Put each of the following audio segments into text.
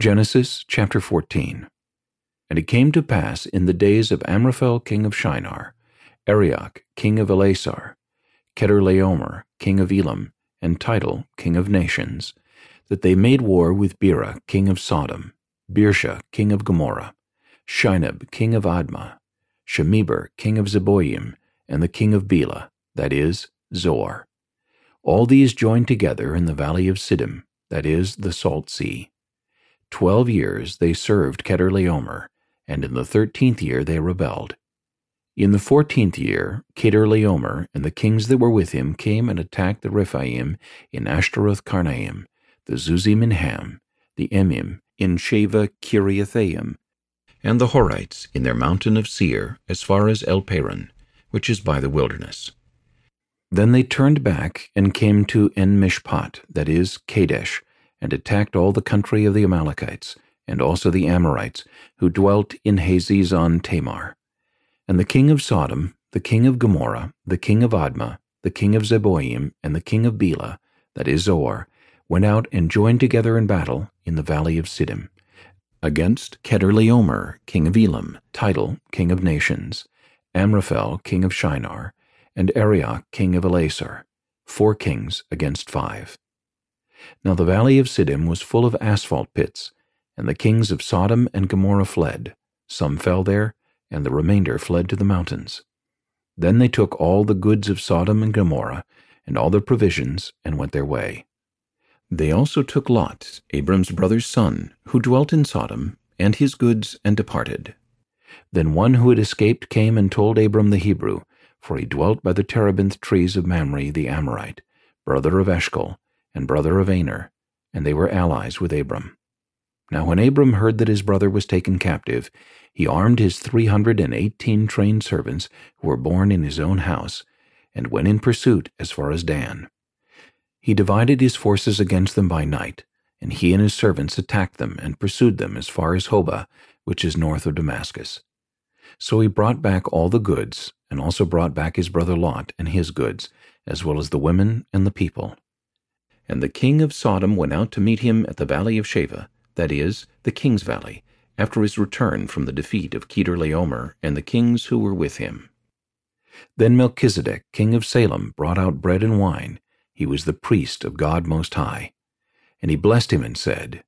Genesis chapter 14 And it came to pass in the days of Amraphel king of Shinar, Arioch king of Ellasar, Chedorlaomer king of Elam, and Tidal king of nations, that they made war with Bera king of Sodom, Birsha king of Gomorrah, Shinab king of Admah, Shemeber king of Zeboiim, and the king of Bela, that is, Zoar. All these joined together in the valley of Siddim, that is, the salt sea. Twelve years they served Chedorlaomer, and in the thirteenth year they rebelled. In the fourteenth year, Chedorlaomer and the kings that were with him came and attacked the Rephaim in Ashteroth Karnaim, the Zuzim in Ham, the Emim in Shaveh Kiriathaim, and the Horites in their mountain of Seir as far as El Paran, which is by the wilderness. Then they turned back and came to En Mishpat, that is, Kadesh, and attacked all the country of the Amalekites, and also the Amorites, who dwelt in Hazezon Tamar. And the king of Sodom, the king of Gomorrah, the king of Admah, the king of Zeboiim, and the king of Bela, that is Zoar, went out and joined together in battle in the valley of Siddim, against Chedorlaomer, king of Elam, Tidal, king of nations, Amraphel, king of Shinar, and Arioch, king of Ellasar, four kings against five. Now the valley of Siddim was full of asphalt pits, and the kings of Sodom and Gomorrah fled. Some fell there, and the remainder fled to the mountains. Then they took all the goods of Sodom and Gomorrah, and all their provisions, and went their way. They also took Lot, Abram's brother's son, who dwelt in Sodom, and his goods, and departed. Then one who had escaped came and told Abram the Hebrew, for he dwelt by the terebinth trees of Mamre the Amorite, brother of Eshcol, and brother of Aner, and they were allies with Abram. Now when Abram heard that his brother was taken captive, he armed his three hundred and eighteen trained servants who were born in his own house, and went in pursuit as far as Dan. He divided his forces against them by night, and he and his servants attacked them and pursued them as far as Hobah, which is north of Damascus. So he brought back all the goods, and also brought back his brother Lot and his goods, as well as the women and the people. And the king of Sodom went out to meet him at the valley of Shaveh, that is, the king's valley, after his return from the defeat of Chedorlaomer and the kings who were with him. Then Melchizedek, king of Salem, brought out bread and wine. He was the priest of God Most High. And he blessed him and said,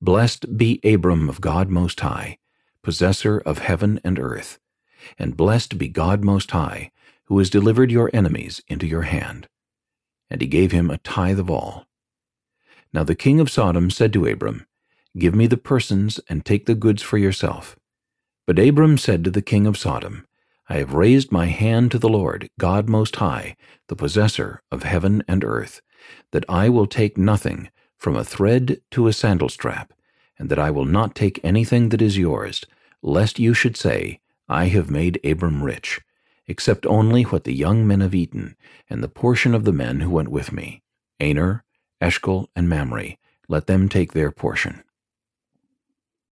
Blessed be Abram of God Most High, possessor of heaven and earth, and blessed be God Most High, who has delivered your enemies into your hand. And he gave him a tithe of all. Now the king of Sodom said to Abram, Give me the persons, and take the goods for yourself. But Abram said to the king of Sodom, I have raised my hand to the Lord, God Most High, the possessor of heaven and earth, that I will take nothing, from a thread to a sandal strap, and that I will not take anything that is yours, lest you should say, I have made Abram rich, except only what the young men have eaten, and the portion of the men who went with me, Aner, Eshcol, and Mamre, let them take their portion.